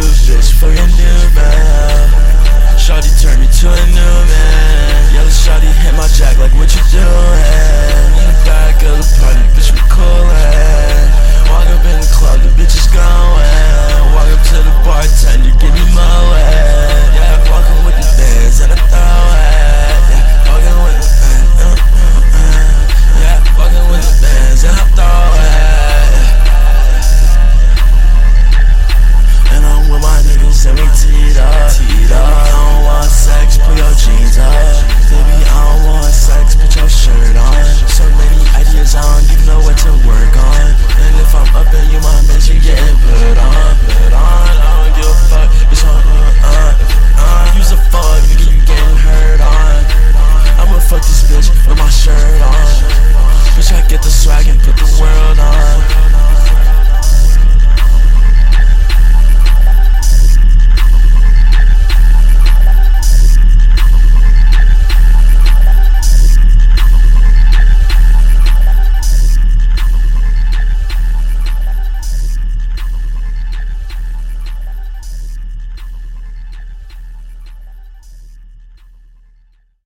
just for a new Volkswagen.